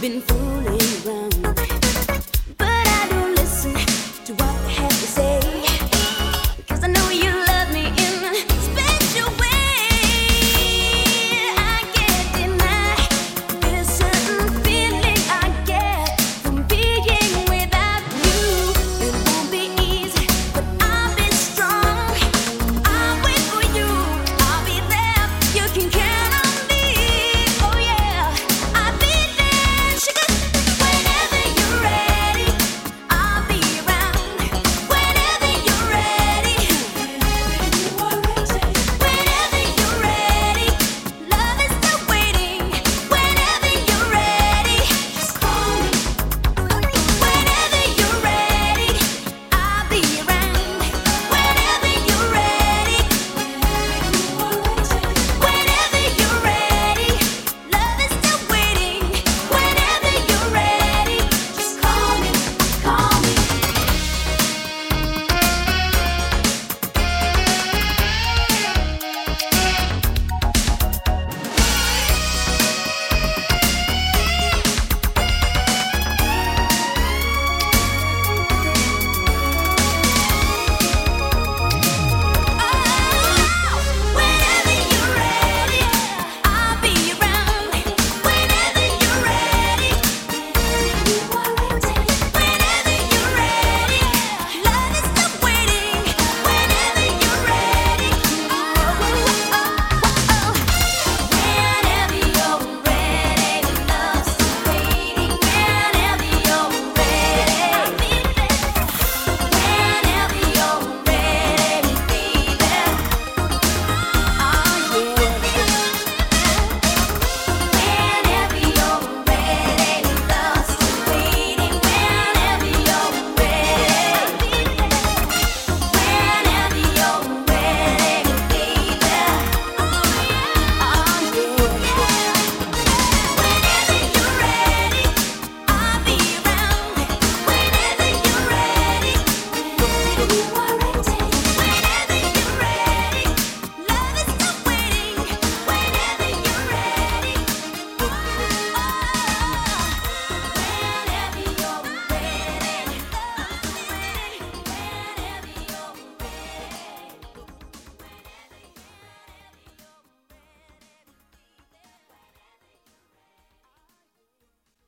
been through